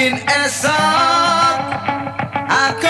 लेकिन ऐसा आकर